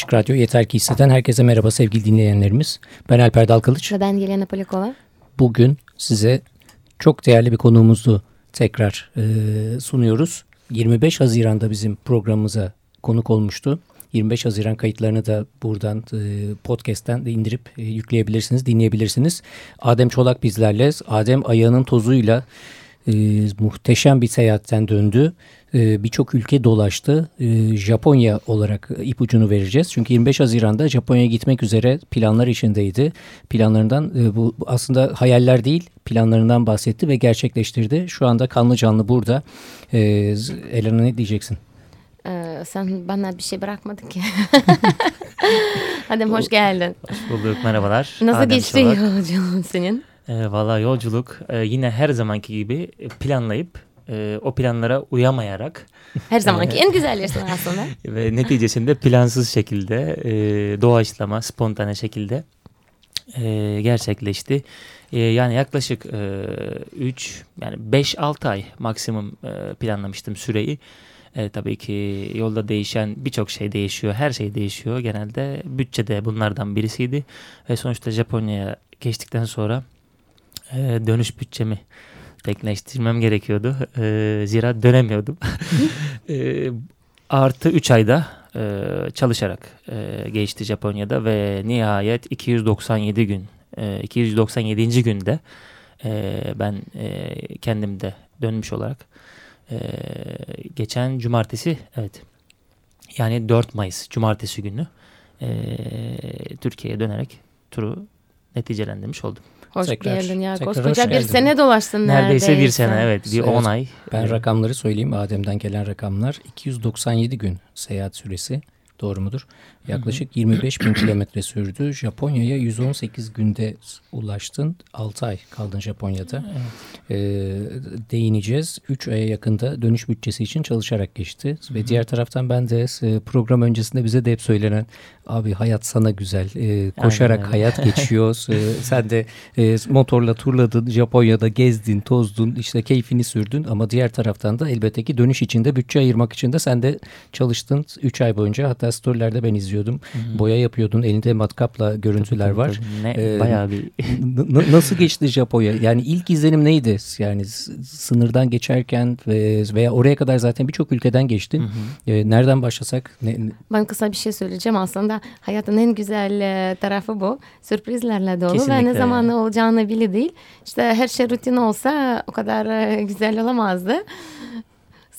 Açık Radyo Yeter Ki Hisseden herkese merhaba sevgili dinleyenlerimiz. Ben Alper Dalkılıç. Ve ben Yelena Polikova. Bugün size çok değerli bir konuğumuzu tekrar e, sunuyoruz. 25 Haziran'da bizim programımıza konuk olmuştu. 25 Haziran kayıtlarını da buradan e, podcast'ten de indirip e, yükleyebilirsiniz, dinleyebilirsiniz. Adem Çolak bizlerle. Adem ayağının tozuyla e, muhteşem bir seyahatten döndü. E, Birçok ülke dolaştı. E, Japonya olarak ipucunu vereceğiz. Çünkü 25 Haziran'da Japonya'ya gitmek üzere planlar içindeydi. Planlarından e, bu aslında hayaller değil planlarından bahsetti ve gerçekleştirdi. Şu anda kanlı canlı burada. E, Elena ne diyeceksin? Ee, sen bana bir şey bırakmadın ki. Adem hoş geldin. Hoş bulduk merhabalar. Nasıl Adem geçti yolculuğun senin? E, Valla yolculuk e, yine her zamanki gibi planlayıp e, o planlara uyamayarak Her zamanki en güzellersin aslında. ve neticesinde plansız şekilde e, doğaçlama, spontane şekilde e, gerçekleşti. E, yani yaklaşık 3 yani 5-6 ay maksimum e, planlamıştım süreyi. E, tabii ki yolda değişen birçok şey değişiyor. Her şey değişiyor. Genelde bütçe de bunlardan birisiydi. Ve sonuçta Japonya'ya geçtikten sonra e, dönüş bütçemi tekleştirmem gerekiyordu. E, zira dönemiyordum. e, artı 3 ayda e, çalışarak e, geçti Japonya'da ve nihayet 297 gün e, 297. günde e, ben e, kendimde dönmüş olarak e, geçen cumartesi evet yani 4 Mayıs cumartesi günü e, Türkiye'ye dönerek turu neticelendirmiş oldum. Hoş Tekrar- geldin ya. Koskoca bir geldin. sene dolaştın neredeyse. Neredeyse bir sene evet bir Evet. 10 ay. Ben Evet. rakamları söyleyeyim. Adem'den gelen rakamlar 297 gün seyahat süresi. Doğru mudur? Yaklaşık 25 bin kilometre sürdü. Japonya'ya 118 günde ulaştın. 6 ay kaldın Japonya'da. Ee, değineceğiz. 3 aya yakında dönüş bütçesi için çalışarak geçti. Ve diğer taraftan ben de e, program öncesinde bize de hep söylenen abi hayat sana güzel. Ee, koşarak öyle. hayat geçiyor. Ee, sen de e, motorla turladın. Japonya'da gezdin, tozdun. işte keyfini sürdün. Ama diğer taraftan da elbette ki dönüş içinde bütçe ayırmak için de sen de çalıştın 3 ay boyunca. Hatta storylerde ben izliyordum. Boya yapıyordun. Elinde matkapla görüntüler Tabii, var. tabii. Ne, Ee, bayağı bir nasıl geçti Japonya? Yani ilk izlenim neydi? Yani s- sınırdan geçerken ve veya oraya kadar zaten birçok ülkeden geçtin. Ee, nereden başlasak? Ne, ne- Ben kısa bir şey söyleyeceğim aslında. Hayatın en güzel e, tarafı bu. Sürprizlerle dolu ve Kesinlikle. ne zaman ne olacağını bile değil. İşte her şey rutin olsa o kadar e, güzel olamazdı.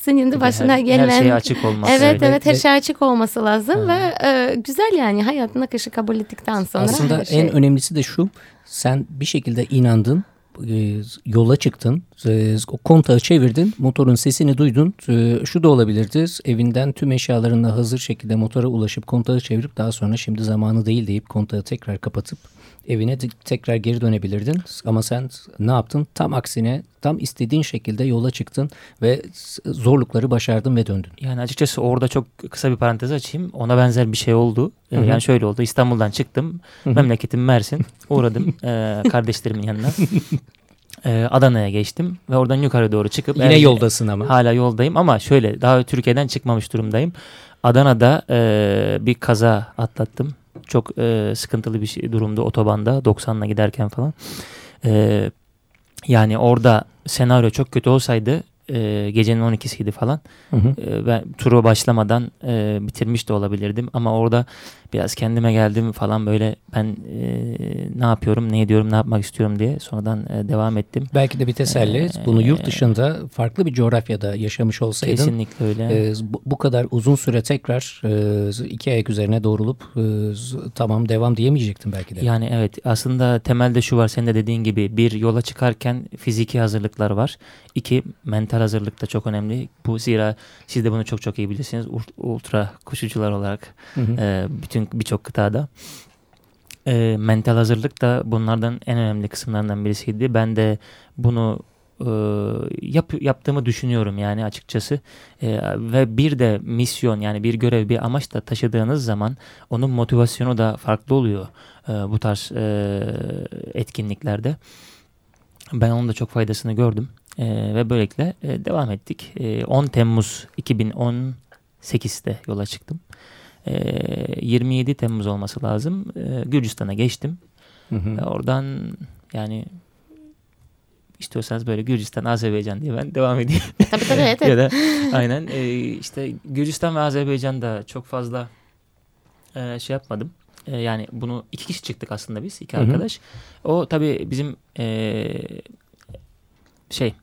Senin de başına her, gelen... her şeye açık olması. Evet Ve- evet her şey açık olması lazım ve e, güzel yani hayatın akışı kabul ettikten sonra Aslında şey. en önemlisi de şu. Sen bir şekilde inandın. e, yola çıktın. e, kontağı çevirdin. Motorun sesini duydun. E, şu da olabilirdi. Evinden tüm eşyalarınla hazır şekilde motora ulaşıp kontağı çevirip daha sonra şimdi zamanı değil deyip kontağı tekrar kapatıp evine tekrar geri dönebilirdin. Ama sen ne yaptın? Tam aksine tam istediğin şekilde yola çıktın ve zorlukları başardın ve döndün. Yani açıkçası orada çok kısa bir parantez açayım. Ona benzer bir şey oldu. Ee, Hı hı. Yani şöyle oldu. İstanbul'dan çıktım. Memleketim Mersin. Uğradım e, kardeşlerimin yanına. E, Adana'ya geçtim ve oradan yukarı doğru çıkıp Yine Erce- yoldasın ama. Hala yoldayım ama şöyle daha Türkiye'den çıkmamış durumdayım. Adana'da e, bir kaza atlattım. Çok e, sıkıntılı bir şey, durumda otobanda 90'la giderken falan. E, yani orada senaryo çok kötü olsaydı e, gecenin 12'siydi falan. Hı hı. E, ben turu başlamadan e, bitirmiş de olabilirdim ama orada biraz kendime geldim falan böyle ben e, ne yapıyorum, ne ediyorum, ne yapmak istiyorum diye sonradan e, devam ettim. Belki de bir teselli. Ee, Bunu yurt dışında farklı bir coğrafyada yaşamış olsaydın Kesinlikle öyle. e, bu, bu kadar uzun süre tekrar e, iki ayak üzerine doğrulup e, tamam devam diyemeyecektin belki de. Yani evet aslında temelde şu var senin de dediğin gibi bir yola çıkarken fiziki hazırlıklar var. İki mental hazırlık da çok önemli. Bu zira siz de bunu çok çok iyi bilirsiniz Ult- ultra koşucular olarak Hı hı. e, bütün birçok kıtada. E, mental hazırlık da bunlardan en önemli kısımlarından birisiydi. Ben de bunu e, yap, yaptığımı düşünüyorum yani açıkçası. E, ve bir de misyon yani bir görev bir amaç da taşıdığınız zaman onun motivasyonu da farklı oluyor e, bu tarz e, etkinliklerde. Ben onun da çok faydasını gördüm E, ve böylelikle e, devam ettik. E, 10 Temmuz 2018'de yola çıktım. E, 27 Temmuz olması lazım. E, Gürcistan'a geçtim. Hı hı. Oradan yani istiyorsanız böyle Gürcistan, Azerbaycan diye ben devam edeyim. Tabii tabii evet. ya da aynen e, işte Gürcistan ve Azerbaycan'da çok fazla e, şey yapmadım. E, yani bunu iki kişi çıktık aslında biz iki arkadaş. Hı hı. O tabii bizim e, şey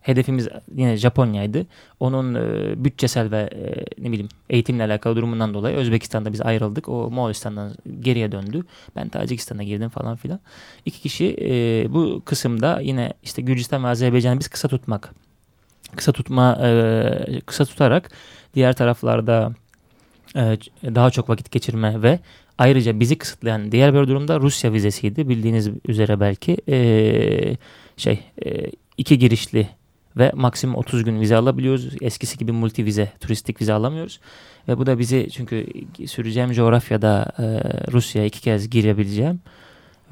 hedefimiz yine Japonya'ydı. Onun e, bütçesel ve e, ne bileyim eğitimle alakalı durumundan dolayı Özbekistan'da biz ayrıldık. O Moğolistan'dan geriye döndü. Ben Tacikistan'a girdim falan filan. İki kişi e, bu kısımda yine işte Gürcistan ve Azerbaycan'ı biz kısa tutmak. Kısa tutma e, kısa tutarak diğer taraflarda e, daha çok vakit geçirme ve ayrıca bizi kısıtlayan diğer bir durumda Rusya vizesiydi. Bildiğiniz üzere belki e, şey e, iki girişli ve maksimum 30 gün vize alabiliyoruz. Eskisi gibi multi vize, turistik vize alamıyoruz. Ve bu da bizi çünkü süreceğim coğrafyada e, Rusya'ya iki kez girebileceğim.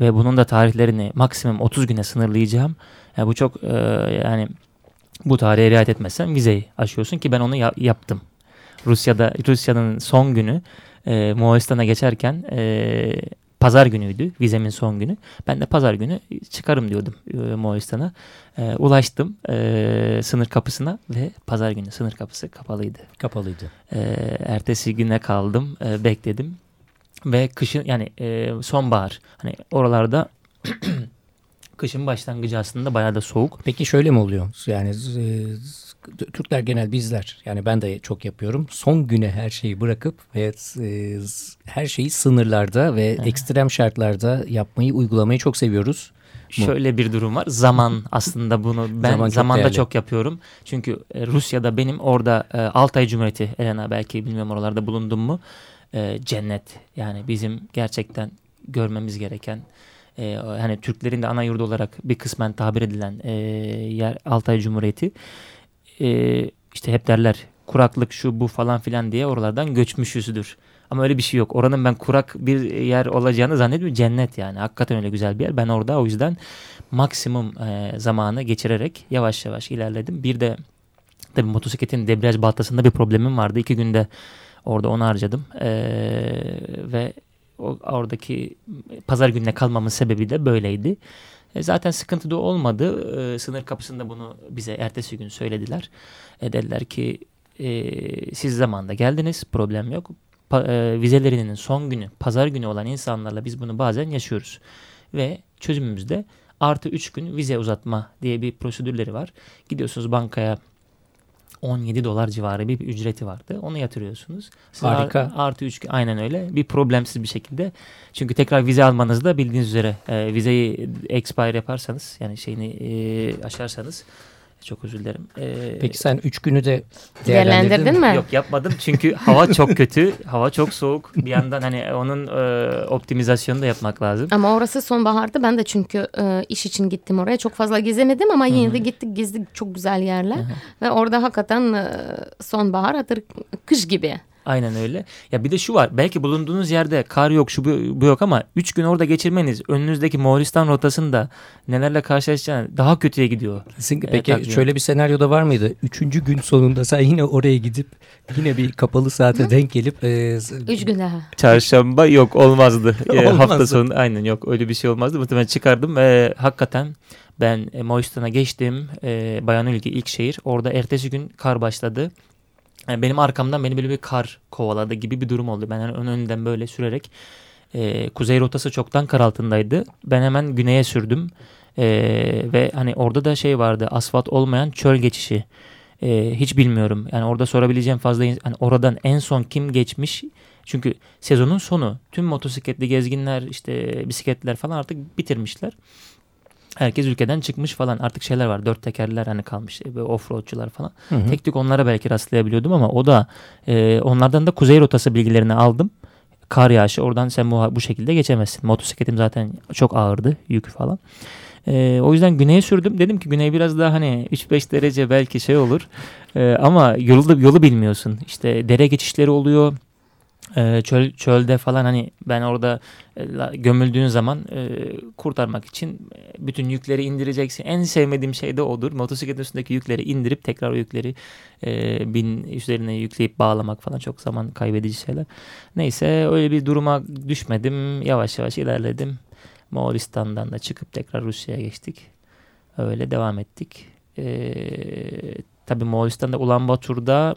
Ve bunun da tarihlerini maksimum 30 güne sınırlayacağım. Yani bu çok e, yani bu tarihe riayet etmezsen vizeyi aşıyorsun ki ben onu ya yaptım. Rusya'da Rusya'nın son günü e, Moğolistan'a geçerken e, pazar günüydü vizemin son günü. Ben de pazar günü çıkarım diyordum e, Moğolistan'a. E, ulaştım e, sınır kapısına ve pazar günü sınır kapısı kapalıydı. Kapalıydı. E, ertesi güne kaldım e, bekledim ve kışın yani e, sonbahar hani oralarda kışın başlangıcı aslında bayağı da soğuk. Peki şöyle mi oluyor? Yani e, Türkler genel bizler yani ben de çok yapıyorum. Son güne her şeyi bırakıp ve e, her şeyi sınırlarda ve evet. ekstrem şartlarda yapmayı uygulamayı çok seviyoruz. Şöyle bir durum var. Zaman aslında bunu ben Zaman çok zamanda değerli. çok yapıyorum. Çünkü e, Rusya'da benim orada e, Altay Cumhuriyeti Elena belki bilmiyorum oralarda bulundum mu? E, cennet. Yani bizim gerçekten görmemiz gereken e, hani Türklerin de ana yurdu olarak bir kısmen tabir edilen e, yer Altay Cumhuriyeti e, işte hep derler kuraklık şu bu falan filan diye oralardan göçmüşüzdür. Ama öyle bir şey yok. Oranın ben kurak bir yer olacağını zannetmiyorum. Cennet yani. Hakikaten öyle güzel bir yer. Ben orada o yüzden maksimum e, zamanı geçirerek yavaş yavaş ilerledim. Bir de tabii motosikletin debriyaj baltasında bir problemim vardı. İki günde orada onu harcadım. E, ve oradaki pazar gününe kalmamın sebebi de böyleydi. E, zaten sıkıntı da olmadı. E, sınır kapısında bunu bize ertesi gün söylediler. E, dediler ki e, siz zamanda geldiniz problem yok. Pa, e, vizelerinin son günü pazar günü olan insanlarla biz bunu bazen yaşıyoruz. Ve çözümümüzde artı 3 gün vize uzatma diye bir prosedürleri var. Gidiyorsunuz bankaya 17 dolar civarı bir ücreti vardı. Onu yatırıyorsunuz. Siz Harika. Artı 3 aynen öyle. Bir problemsiz bir şekilde. Çünkü tekrar vize almanızda bildiğiniz üzere e, vizeyi expire yaparsanız yani şeyini e, aşarsanız çok özür dilerim. Ee, Peki sen üç günü de değerlendirdin mi? Yok yapmadım çünkü hava çok kötü. hava çok soğuk. Bir yandan hani onun e, optimizasyonu da yapmak lazım. Ama orası sonbaharda. Ben de çünkü e, iş için gittim oraya. Çok fazla gezemedim ama yine Hı -hı. de gittik gezdik. Çok güzel yerler. Hı -hı. Ve orada hakikaten e, sonbahar hatır kış gibi. Aynen öyle. Ya bir de şu var. Belki bulunduğunuz yerde kar yok, şu bu, bu yok ama 3 gün orada geçirmeniz önünüzdeki Moğolistan rotasında nelerle karşılaşacağını daha kötüye gidiyor. Kesinlikle. Peki takvim. şöyle bir senaryoda var mıydı? Üçüncü gün sonunda sen yine oraya gidip yine bir kapalı saate denk gelip e, Üç gün daha. Çarşamba yok olmazdı. olmazdı. Hafta sonu aynen yok öyle bir şey olmazdı. Muhtemelen çıkardım ve hakikaten ben e, Moğolistan'a geçtim. E, Bayanülge ilk şehir. Orada ertesi gün kar başladı. Yani benim arkamdan beni böyle bir kar kovaladı gibi bir durum oldu. Ben yani ön önden böyle sürerek e, kuzey rotası çoktan kar altındaydı. Ben hemen güneye sürdüm. E, ve hani orada da şey vardı asfalt olmayan çöl geçişi. E, hiç bilmiyorum. Yani orada sorabileceğim fazla hani oradan en son kim geçmiş? Çünkü sezonun sonu. Tüm motosikletli gezginler işte bisikletler falan artık bitirmişler herkes ülkeden çıkmış falan artık şeyler var dört tekerler hani kalmış ve offroadçular falan. Hı hı. Tek tük onlara belki rastlayabiliyordum ama o da e, onlardan da kuzey rotası bilgilerini aldım. Kar yağışı oradan sen bu, bu şekilde geçemezsin. Motosikletim zaten çok ağırdı yükü falan. E, o yüzden güneye sürdüm. Dedim ki güney biraz daha hani 3-5 derece belki şey olur. E, ama yolu, yolu bilmiyorsun. İşte dere geçişleri oluyor. E, çöl çölde falan hani ben orada e, gömüldüğün zaman e, kurtarmak için e, bütün yükleri indireceksin. En sevmediğim şey de odur. Motosikletin üstündeki yükleri indirip tekrar o yükleri bin üzerine yükleyip bağlamak falan çok zaman kaybedici şeyler. Neyse öyle bir duruma düşmedim. Yavaş yavaş ilerledim. Moğolistan'dan da çıkıp tekrar Rusya'ya geçtik. Öyle devam ettik. E, tabii Moğolistan'da Ulan Batur'da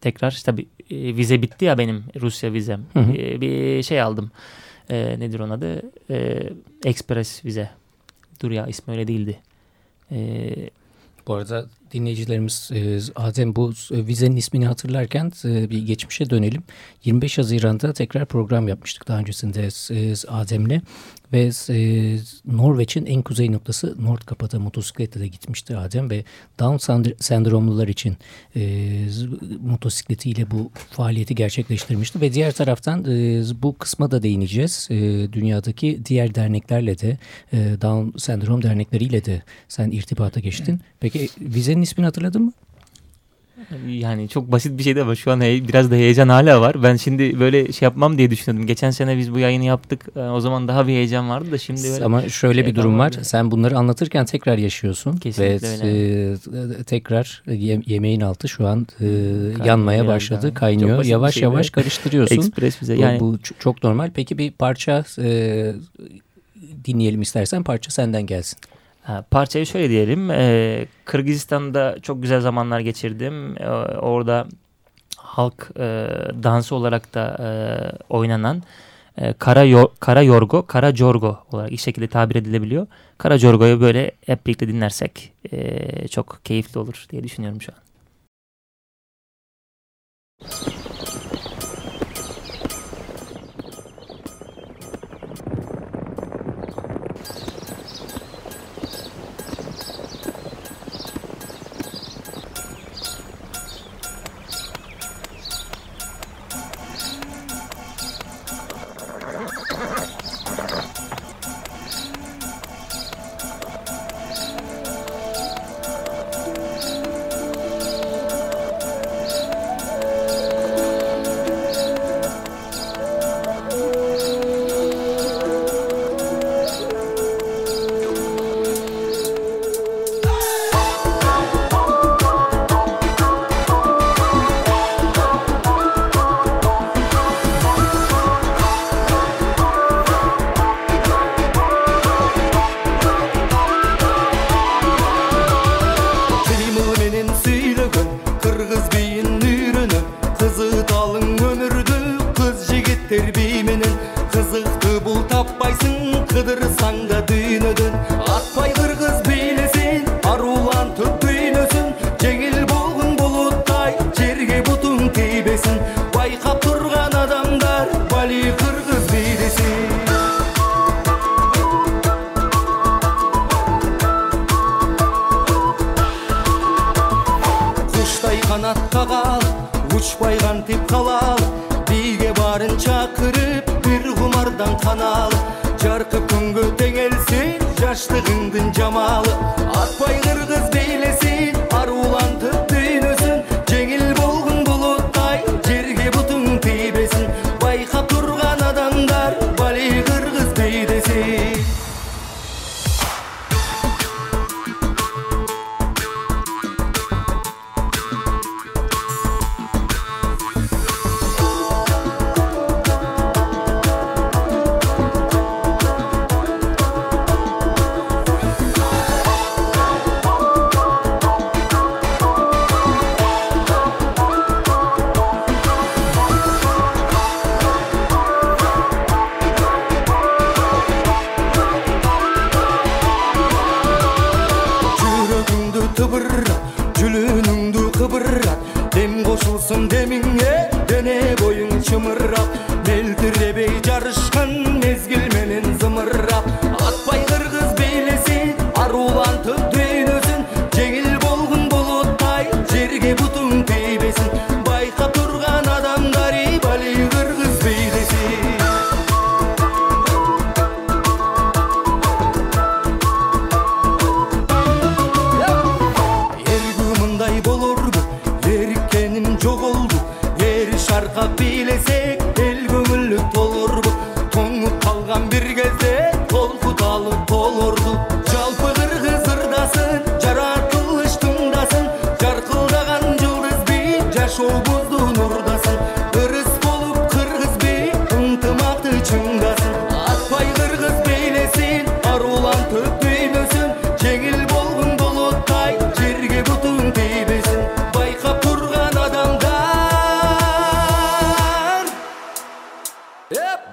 tekrar tabii e, vize bitti ya benim Rusya vizem. Hı hı. E, bir şey aldım. E, nedir onun adı? E, Express vize. Dur ya ismi öyle değildi. E, bu arada dinleyicilerimiz e, Adem bu e, vizenin ismini hatırlarken e, bir geçmişe dönelim. 25 Haziran'da tekrar program yapmıştık daha öncesinde e, Adem'le ve e, Norveç'in en kuzey noktası Nordkapa'da motosikletle de gitmişti Adem ve Down sendromlular için e, motosikletiyle bu faaliyeti gerçekleştirmişti ve diğer taraftan e, bu kısma da değineceğiz. E, dünyadaki diğer derneklerle de e, Down sendrom dernekleriyle de sen irtibata geçtin. Peki vizenin ismini hatırladın mı? Yani çok basit bir şeydi ama şu an biraz da heyecan hala var. Ben şimdi böyle şey yapmam diye düşünüyordum. Geçen sene biz bu yayını yaptık. Ee, o zaman daha bir heyecan vardı da şimdi böyle. Ama şöyle bir durum var. Sen bunları anlatırken tekrar yaşıyorsun. Kesinlikle ve öyle. E, tekrar ye, yemeğin altı şu an e, yanmaya başladı. Yani. Kaynıyor. Yavaş yavaş karıştırıyorsun. Ekspres bize. Yani... Bu, bu çok normal. Peki bir parça e, dinleyelim istersen. Parça senden gelsin. Parçayı şöyle diyelim. E, Kırgızistan'da çok güzel zamanlar geçirdim. E, orada halk e, dansı olarak da oynanan Kara, Yor Kara Yorgo, Kara Jorgo olarak ilk şekilde tabir edilebiliyor. Kara Jorgo'yu böyle hep birlikte dinlersek çok keyifli olur diye düşünüyorum şu an. Ergümünday bolurdu,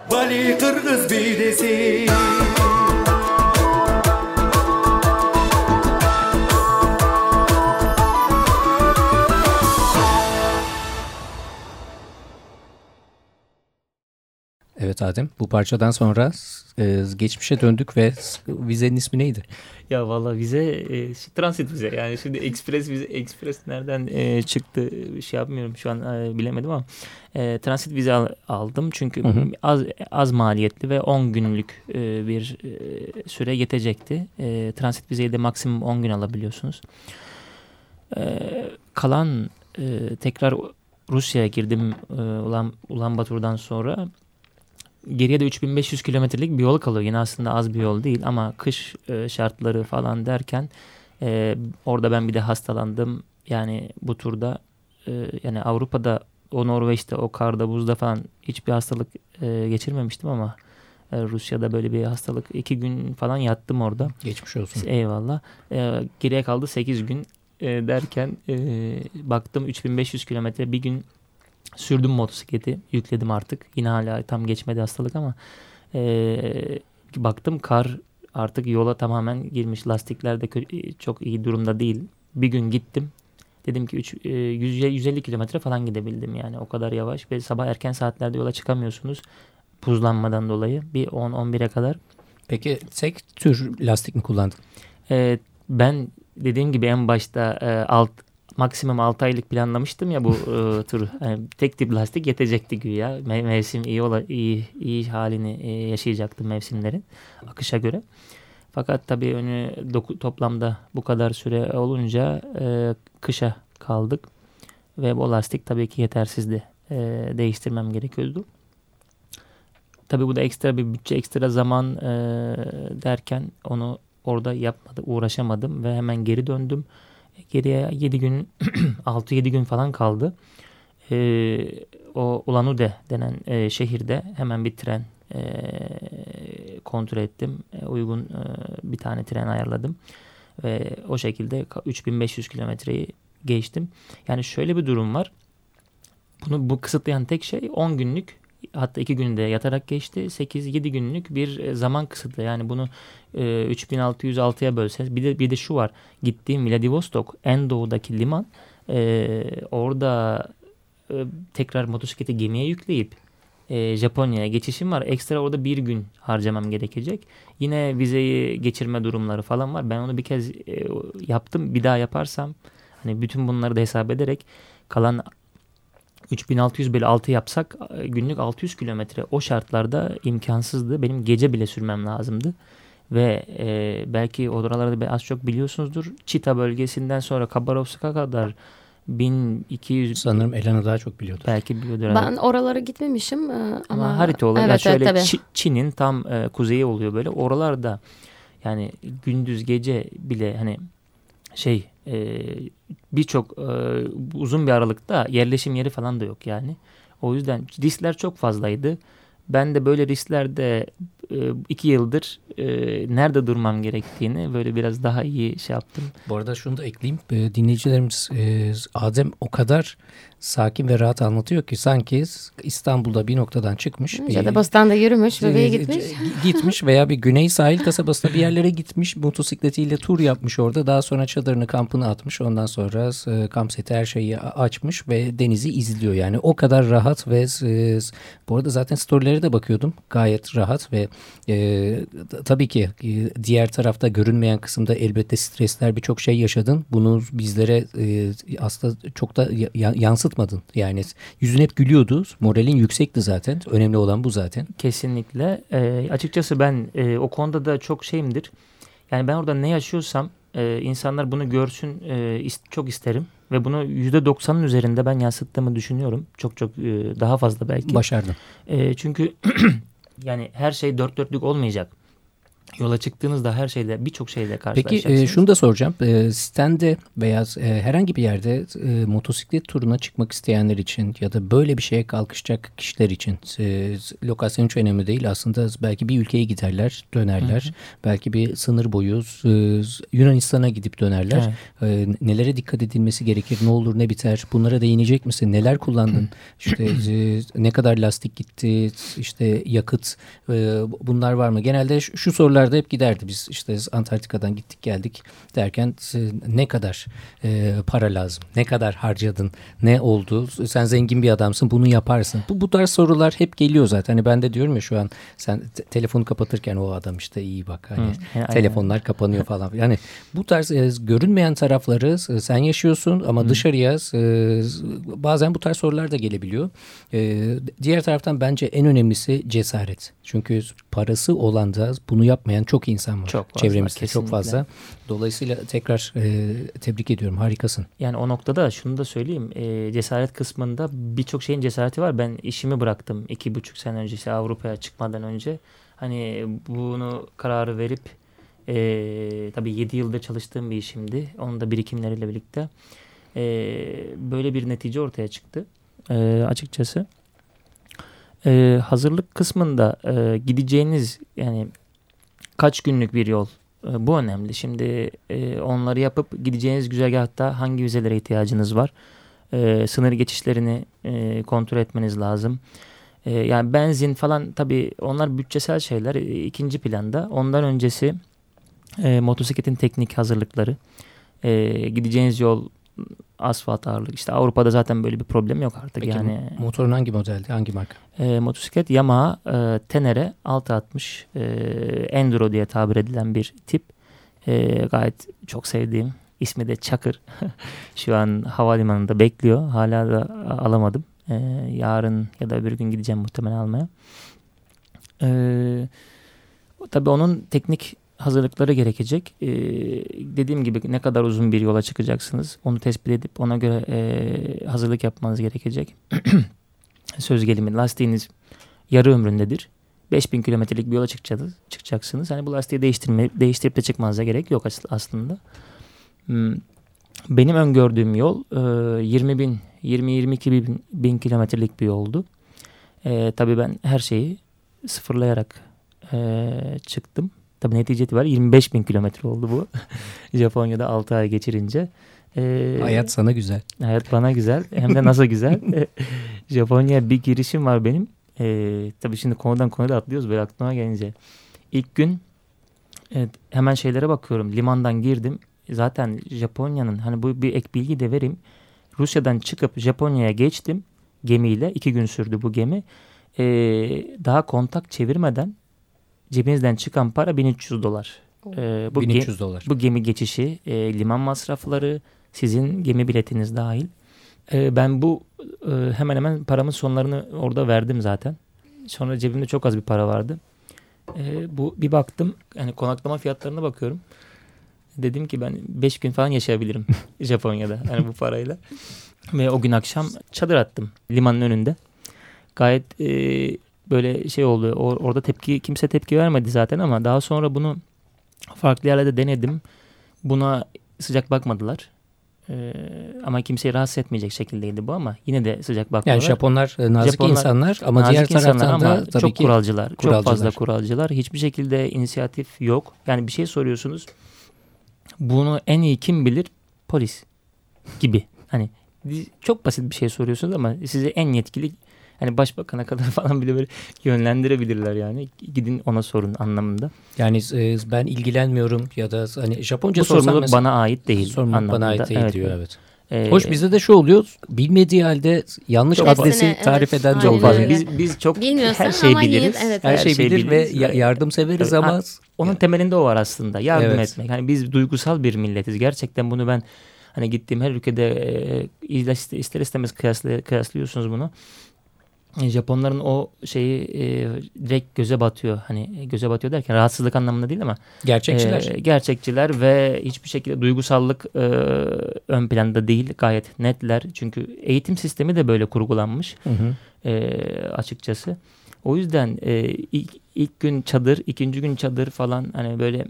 бали қырғыз би Evet Adem bu parçadan sonra e, geçmişe döndük ve vizenin ismi neydi? Ya valla vize e, transit vize yani şimdi express vize express nereden e, çıktı şey yapmıyorum şu an e, bilemedim ama e, transit vize al, aldım çünkü hı hı. az az maliyetli ve 10 günlük e, bir e, süre yetecekti. E, transit vizeyi de maksimum 10 gün alabiliyorsunuz. E, kalan e, tekrar Rusya'ya girdim e, Ulan Ulan Batur'dan sonra geriye de 3500 kilometrelik bir yol kalıyor. Yine aslında az bir yol değil ama kış e, şartları falan derken e, orada ben bir de hastalandım. Yani bu turda e, yani Avrupa'da o Norveç'te o karda buzda falan hiçbir hastalık e, geçirmemiştim ama e, Rusya'da böyle bir hastalık iki gün falan yattım orada. Geçmiş olsun. Eyvallah. E, geriye kaldı 8 gün e, derken e, baktım 3500 kilometre bir gün Sürdüm motosikleti. Yükledim artık. Yine hala tam geçmedi hastalık ama e, baktım kar artık yola tamamen girmiş. Lastikler de çok iyi durumda değil. Bir gün gittim. Dedim ki 3, e, 150 kilometre falan gidebildim yani o kadar yavaş ve sabah erken saatlerde yola çıkamıyorsunuz buzlanmadan dolayı bir 10-11'e kadar. Peki tek tür lastik mi kullandın? E, ben dediğim gibi en başta e, alt maksimum 6 aylık planlamıştım ya bu e, tur. Yani tek tip lastik yetecekti güya. Me mevsim iyi ola iyi iyi halini e, yaşayacaktım mevsimlerin akışa göre. Fakat tabii önü toplamda bu kadar süre olunca e, kışa kaldık ve bu lastik tabii ki yetersizdi. E, değiştirmem gerekiyordu. Tabii bu da ekstra bir bütçe, ekstra zaman e, derken onu orada yapmadı, uğraşamadım ve hemen geri döndüm. Geriye 7 gün 6-7 gün falan kaldı. E, o Ulan-Ude denen e, şehirde hemen bir tren e, kontrol ettim. E, uygun e, bir tane tren ayarladım. Ve o şekilde 3500 kilometreyi geçtim. Yani şöyle bir durum var. Bunu bu kısıtlayan tek şey 10 günlük hatta 2 günde yatarak geçti. 8-7 günlük bir e, zaman kısıtlı. Yani bunu e, 3606'ya bölseniz bir de bir de şu var. Gittiğim Vladivostok en doğudaki liman e, orada e, tekrar motosikleti gemiye yükleyip e, Japonya'ya geçişim var. Ekstra orada bir gün harcamam gerekecek. Yine vizeyi geçirme durumları falan var. Ben onu bir kez e, yaptım. Bir daha yaparsam hani bütün bunları da hesap ederek kalan 3600 bölü 6 yapsak e, günlük 600 kilometre o şartlarda imkansızdı. Benim gece bile sürmem lazımdı. Ve e, belki oralarda az çok biliyorsunuzdur. Çita bölgesinden sonra Kabarovsk'a kadar 1200 sanırım Elena daha çok biliyordur. Belki biliyordur. Ben evet. oralara gitmemişim e, ama, ama harita olarak evet, şöyle evet, Çin'in tam e, kuzeyi oluyor böyle. Oralarda yani gündüz gece bile hani şey e, birçok e, uzun bir aralıkta yerleşim yeri falan da yok yani. O yüzden riskler çok fazlaydı. Ben de böyle risklerde iki yıldır e, nerede durmam gerektiğini böyle biraz daha iyi şey yaptım. Bu arada şunu da ekleyeyim. E, dinleyicilerimiz e, Adem o kadar sakin ve rahat anlatıyor ki sanki İstanbul'da bir noktadan çıkmış. Ya da Bostan'da yürümüş, bebeğe gitmiş. Gitmiş veya bir güney sahil kasabasına bir yerlere gitmiş. Motosikletiyle tur yapmış orada. Daha sonra çadırını, kampını atmış. Ondan sonra e, kamp seti her şeyi açmış ve denizi izliyor. Yani o kadar rahat ve e, bu arada zaten storylere de bakıyordum. Gayet rahat ve e, tabii ki e, diğer tarafta görünmeyen kısımda elbette stresler birçok şey yaşadın. Bunu bizlere e, aslında çok da yansıt yansıtmadın. Yani yüzün hep gülüyordu. Moralin yüksekti zaten. Önemli olan bu zaten. Kesinlikle. E, açıkçası ben e, o konuda da çok şeyimdir. Yani ben orada ne yaşıyorsam e, insanlar bunu görsün e, ist çok isterim. Ve bunu %90'ın üzerinde ben yansıttığımı düşünüyorum. Çok çok e, daha fazla belki. Başardın. E, çünkü yani her şey dört dörtlük olmayacak. Yola çıktığınızda her şeyle birçok şeyle Peki karşılaşacaksınız. e, şunu da soracağım. E, stende veya e, herhangi bir yerde e, motosiklet turuna çıkmak isteyenler için ya da böyle bir şeye kalkışacak kişiler için e, lokasyon hiç önemli değil. Aslında belki bir ülkeye giderler, dönerler. Belki bir sınır boyu e, Yunanistan'a gidip dönerler. E, nelere dikkat edilmesi gerekir? Ne olur ne biter? Bunlara değinecek misin? Neler kullandın? işte e, ne kadar lastik gitti? İşte yakıt e, bunlar var mı? Genelde şu, şu sorularda hep giderdi. Biz işte Antarktika'dan gittik geldik derken ne kadar e, para lazım? Ne kadar harcadın? Ne oldu? Sen zengin bir adamsın bunu yaparsın. Bu, bu tarz sorular hep geliyor zaten. Hani ben de diyorum ya şu an sen te- telefonu kapatırken o adam işte iyi bak hani Hı, telefonlar kapanıyor falan. Yani bu tarz e, görünmeyen tarafları e, sen yaşıyorsun ama dışarıya e, bazen bu tarz sorular da gelebiliyor. E, diğer taraftan bence en önemlisi cesaret. Çünkü parası olan da bunu yapmayan çok insan var. Çok fazla, Çevremizde çok kesinlikle. fazla. Dolayısıyla tekrar e, tebrik ediyorum. Harikasın. Yani o noktada şunu da söyleyeyim. e, cesaret kısmında birçok şeyin cesareti var. Ben işimi bıraktım iki buçuk sene önce işte Avrupa'ya çıkmadan önce. Hani bunu kararı verip e, tabii 7 yıldır çalıştığım bir işimdi. Onun da birikimleriyle birlikte. E, böyle bir netice ortaya çıktı. E, açıkçası. E, hazırlık kısmında e, gideceğiniz yani kaç günlük bir yol e, Bu önemli. Şimdi e, onları yapıp gideceğiniz güzergahta hangi vizelere ihtiyacınız var? E, sınır geçişlerini e, kontrol etmeniz lazım. E, yani benzin falan tabii onlar bütçesel şeyler e, ikinci planda. Ondan öncesi e, motosikletin teknik hazırlıkları. Gideceğiniz yol asfalt ağırlık. İşte Avrupa'da zaten böyle bir problem yok artık. Peki yani motorun hangi modeldi? Hangi marka? e, motosiklet Yamaha e, Tenere 660 e, Enduro diye tabir edilen bir tip. E, gayet çok sevdiğim. İsmi de Çakır. Şu an havalimanında bekliyor. Hala da alamadım. E, yarın ya da öbür gün gideceğim muhtemelen almaya. E, tabii onun teknik hazırlıkları gerekecek. E, dediğim gibi ne kadar uzun bir yola çıkacaksınız. Onu tespit edip ona göre e, hazırlık yapmanız gerekecek. söz gelimi lastiğiniz yarı ömründedir. 5000 kilometrelik bir yola çıkacaksınız. çıkacaksınız. Hani bu lastiği değiştirme, değiştirip de çıkmanıza gerek yok as- aslında. Hmm, Benim öngördüğüm yol e, 20 bin, 20-22 bin, bin kilometrelik bir yoldu. E, tabii ben her şeyi sıfırlayarak e, çıktım. Tabii netice itibariyle 25 bin kilometre oldu bu. Japonya'da 6 ay geçirince. E, Hayat sana güzel. Hayat bana güzel. Hem de nasıl güzel. Japonya'ya bir girişim var benim. Ee, tabii şimdi konudan konuya da atlıyoruz böyle aklıma gelince. İlk gün evet, hemen şeylere bakıyorum. Limandan girdim. Zaten Japonya'nın hani bu bir ek bilgi de vereyim. Rusya'dan çıkıp Japonya'ya geçtim gemiyle. iki gün sürdü bu gemi. Ee, daha kontak çevirmeden cebinizden çıkan para 1300 dolar. Ee, bu ge- 1300 dolar. bu gemi geçişi, e, liman masrafları, sizin gemi biletiniz dahil. E, ben bu e, hemen hemen paramın sonlarını orada verdim zaten. Sonra cebimde çok az bir para vardı. E, bu bir baktım, yani konaklama fiyatlarına bakıyorum. Dedim ki ben 5 gün falan yaşayabilirim Japonya'da yani bu parayla. Ve o gün akşam çadır attım limanın önünde. Gayet e, böyle şey oldu. Or- orada tepki kimse tepki vermedi zaten ama daha sonra bunu farklı yerlerde denedim. Buna sıcak bakmadılar. Ee, ama kimseyi rahatsız etmeyecek şekildeydi bu ama yine de sıcak bakmadılar. Yani Japonlar e, nazik Japonlar insanlar ama Nazik diğer taraftan da tabii çok ki kuralcılar, Çok kuralcılar. fazla kuralcılar. Hiçbir şekilde inisiyatif yok. Yani bir şey soruyorsunuz. Bunu en iyi kim bilir? Polis gibi. Hani çok basit bir şey soruyorsunuz ama size en yetkili hani başbakana kadar falan bile böyle yönlendirebilirler yani. Gidin ona sorun anlamında. yani e, ben ilgilenmiyorum ya da hani Japonca Bu sorsam sorumluluk mesela bana ait değil. sorumluluk bana ait değil diyor evet. Ee, Hoş bizde de şu oluyor bilmediği halde yanlış Çok adresi fazla. tarif Evet, eden aynen çok fazla. Biz, biz çok Bilmiyorsan her şeyi ama yine- biliriz. evet, Her şey bilir ve ya- ve yardım severiz Evet, ama ha, Onun temelinde o var aslında. Yardım Evet. etmek. Hani biz duygusal bir milletiz. Gerçekten bunu ben hani gittiğim her ülkede e, ister istemez kıyaslı, kıyaslıyorsunuz bunu. Japonların o şeyi e, direkt göze batıyor. Hani göze batıyor derken rahatsızlık anlamında değil ama gerçekçiler. e, gerçekçiler ve hiçbir şekilde duygusallık e, ön planda değil. Gayet netler. Çünkü eğitim sistemi de böyle kurgulanmış Hı hı. e, açıkçası. O yüzden e, ilk, ilk gün çadır, ikinci gün çadır falan hani böyle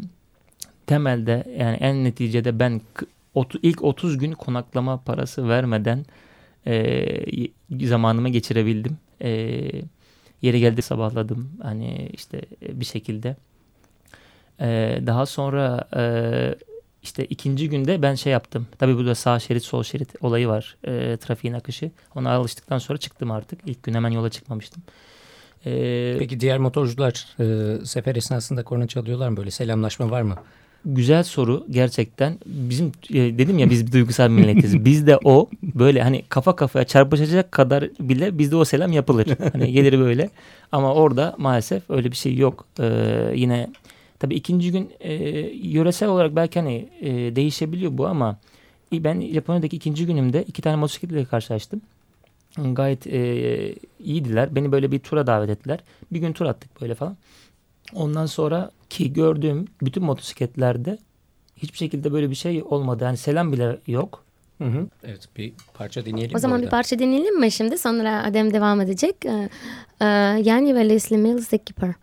temelde yani en neticede ben ilk 30 gün konaklama parası vermeden e, zamanımı geçirebildim. E, yeri geldi sabahladım hani işte bir şekilde. E, daha sonra e, işte ikinci günde ben şey yaptım. Tabii burada sağ şerit sol şerit olayı var. E, trafiğin akışı. Ona alıştıktan sonra çıktım artık. İlk gün hemen yola çıkmamıştım. E, Peki diğer motorcular e, sefer esnasında korna çalıyorlar mı? Böyle selamlaşma var mı? Güzel soru gerçekten. Bizim e, dedim ya biz bir duygusal milletiz. Bizde o böyle hani kafa kafaya çarpışacak kadar bile bizde o selam yapılır. Hani gelir böyle. Ama orada maalesef öyle bir şey yok. Ee, yine Tabii ikinci gün e, yöresel olarak belki hani e, değişebiliyor bu ama ben Japonya'daki ikinci günümde iki tane motosikletle karşılaştım. Gayet e, iyiydiler. Beni böyle bir tura davet ettiler. Bir gün tur attık böyle falan. Ondan sonra ki gördüğüm bütün motosikletlerde hiçbir şekilde böyle bir şey olmadı. Yani selam bile yok. Hı hı. Evet bir parça dinleyelim. O zaman bir parça dinleyelim mi şimdi? Sonra Adem devam edecek. Ee, e, yani ve Leslie Mills The Keeper.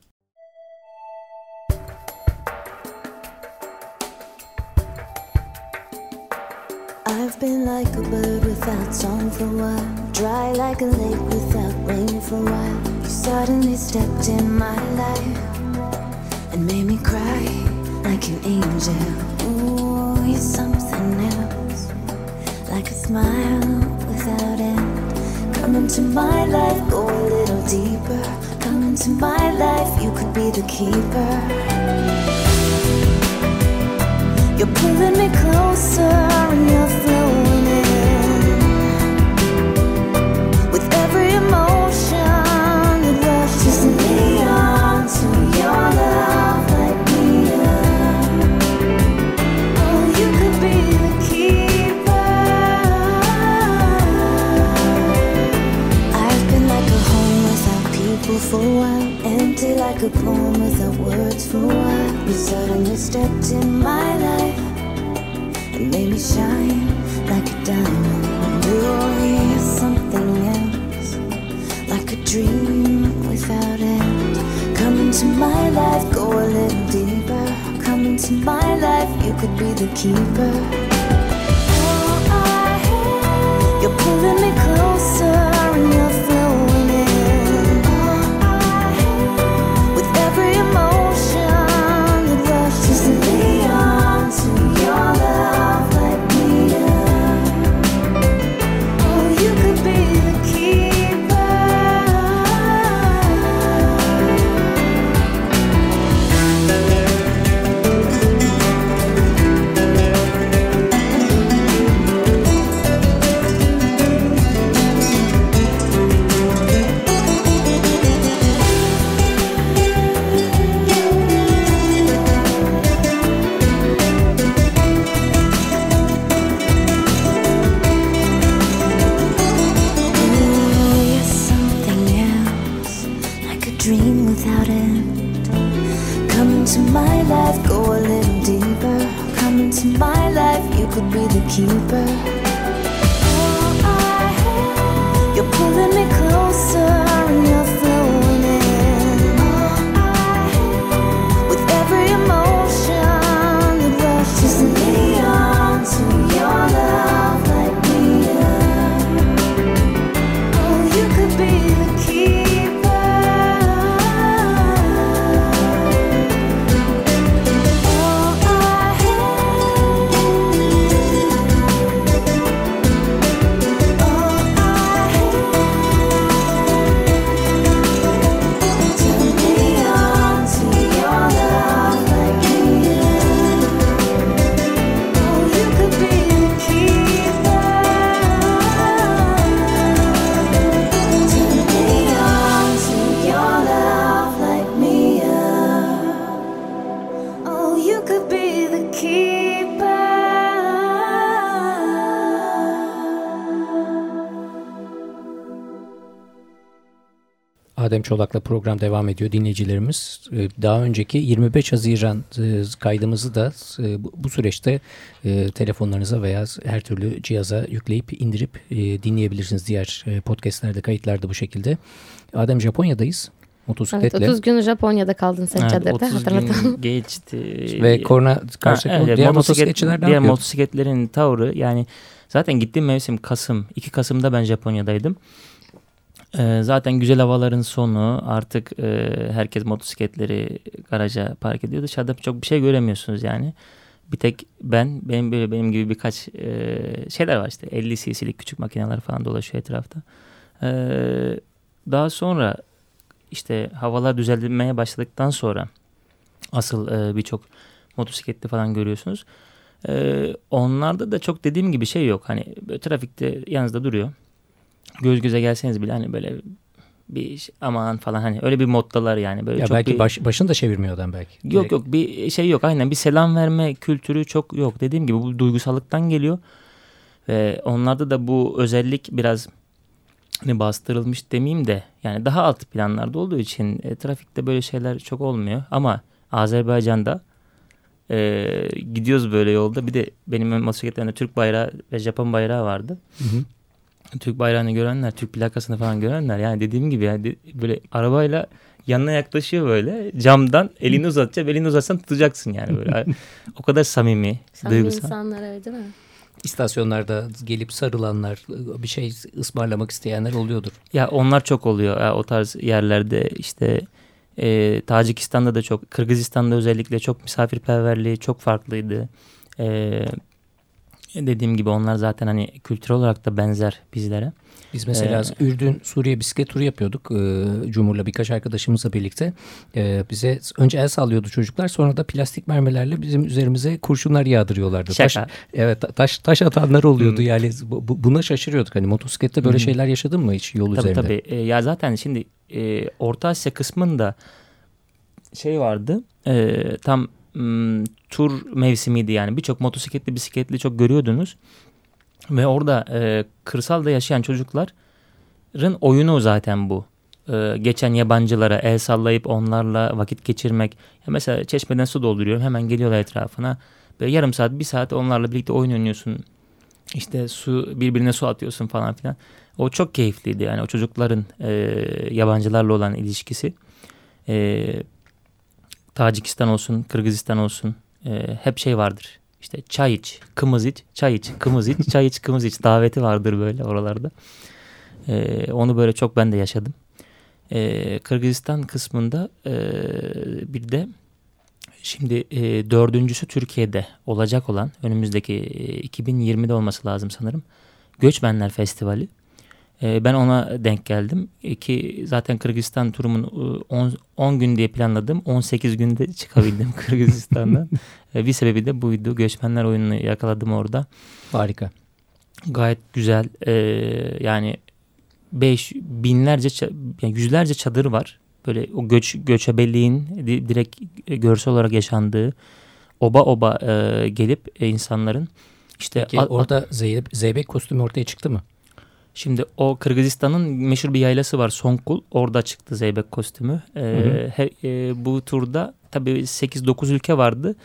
I've been like a bird without song for a while, dry like a lake without rain for a while. You suddenly stepped in my life and made me cry like an angel. Ooh, you're something else, like a smile without end. Come into my life, go a little deeper. Come into my life, you could be the keeper. You're pulling me closer and you're people for a while Empty like a poem without words for a while You suddenly stepped in my life and made me shine like a diamond. You're something else, like a dream without end. Come into my life, go a little deeper. Come into my life, you could be the keeper. Çolak'la program devam ediyor dinleyicilerimiz. Ee, daha önceki 25 Haziran e, kaydımızı da e, bu süreçte e, telefonlarınıza veya her türlü cihaza yükleyip indirip dinleyebilirsiniz. Diğer podcastlerde kayıtlarda bu şekilde. Adem Japonya'dayız. motosikletle. Evet, 30 gün Japonya'da kaldın sen Evet, çadırda 30 hatırlatalım. gün geçti. Ve korna karşı Ha, evet, diğer motosiklet- motosikletçiler ne Diğer yapıyor? motosikletlerin tavrı yani zaten gittiğim mevsim Kasım. 2 Kasım'da ben Japonya'daydım. Ee, zaten güzel havaların sonu artık e, herkes motosikletleri garaja park ediyor. Dışarıda çok bir şey göremiyorsunuz yani. Bir tek ben, benim böyle benim gibi birkaç e, şeyler var işte 50 cc'lik küçük makineler falan dolaşıyor etrafta. Ee, daha sonra işte havalar düzelmeye başladıktan sonra asıl e, birçok motosikletli falan görüyorsunuz. Ee, onlarda da çok dediğim gibi şey yok. Hani trafikte yanınızda duruyor. Göz göze gelseniz bile hani böyle bir aman falan hani öyle bir moddalar yani böyle Ya çok belki bir, baş, başını da çevirmiyor adam belki. yok Direkt. yok bir şey yok aynen bir selam verme kültürü çok yok dediğim gibi bu duygusallıktan geliyor ve onlarda da bu özellik biraz hani bastırılmış demeyeyim de yani daha alt planlarda olduğu için e, trafikte böyle şeyler çok olmuyor ama Azerbaycan'da e, gidiyoruz böyle yolda bir de benim motosikletlerimde Türk bayrağı ve Japon bayrağı vardı. Hı hı. Türk bayrağını görenler, Türk plakasını falan görenler yani dediğim gibi yani böyle arabayla yanına yaklaşıyor böyle camdan elini uzatacak elini uzatsan tutacaksın yani böyle o kadar samimi, Samimi duygusal. insanlar öyle değil mi? İstasyonlarda gelip sarılanlar, bir şey ısmarlamak isteyenler oluyordur. Ya onlar çok oluyor ya, o tarz yerlerde işte e, Tacikistan'da da çok, Kırgızistan'da özellikle çok misafirperverliği çok farklıydı. E, dediğim gibi onlar zaten hani kültürel olarak da benzer bizlere. Biz mesela Ee, Ürdün, Suriye bisiklet turu yapıyorduk. Ee, Cumhur'la birkaç arkadaşımızla birlikte. Ee, bize önce el sallıyordu çocuklar. Sonra da plastik mermilerle bizim üzerimize kurşunlar yağdırıyorlardı. Taş, Şaka. evet ta- taş, taş atanlar oluyordu. Hmm. Yani bu- bu- buna şaşırıyorduk. Hani motosiklette böyle Hmm. şeyler yaşadın mı hiç yol Tabii üzerinde? tabii. E, ya zaten şimdi e, Orta Asya kısmında şey vardı. e, tam tur mevsimiydi yani. Birçok motosikletli bisikletli çok görüyordunuz. Ve orada e, kırsalda yaşayan çocukların oyunu zaten bu. E, geçen yabancılara el sallayıp onlarla vakit geçirmek. Ya mesela çeşmeden su dolduruyorum hemen geliyorlar etrafına. Böyle yarım saat bir saat onlarla birlikte oyun oynuyorsun. İşte su birbirine su atıyorsun falan filan. O çok keyifliydi yani o çocukların e, yabancılarla olan ilişkisi. E, Tacikistan olsun, Kırgızistan olsun e, hep şey vardır. İşte çay iç, kımız iç, çay iç, kımız iç, çay iç, kımız iç daveti vardır böyle oralarda. E, onu böyle çok ben de yaşadım. E, Kırgızistan kısmında e, bir de şimdi e, dördüncüsü Türkiye'de olacak olan önümüzdeki e, 2020'de olması lazım sanırım. Göçmenler Festivali. E, ben ona denk geldim. E, ki zaten Kırgızistan turumun 10 gün diye planladım. 18 günde çıkabildim Kırgızistan'dan. E, bir sebebi de buydu. Göçmenler oyununu yakaladım orada. Harika. Gayet güzel. E, yani beş binlerce yani yüzlerce çadır var. Böyle o göç göçebeliğin di- direkt e, görsel olarak yaşandığı oba oba e, gelip e, insanların işte Peki orada zeybek, zeybek kostümü ortaya çıktı mı? Şimdi o Kırgızistan'ın meşhur bir yaylası var Songkul. Orada çıktı Zeybek kostümü. Ee, hı. he- e, bu turda tabii 8-9 ülke vardı.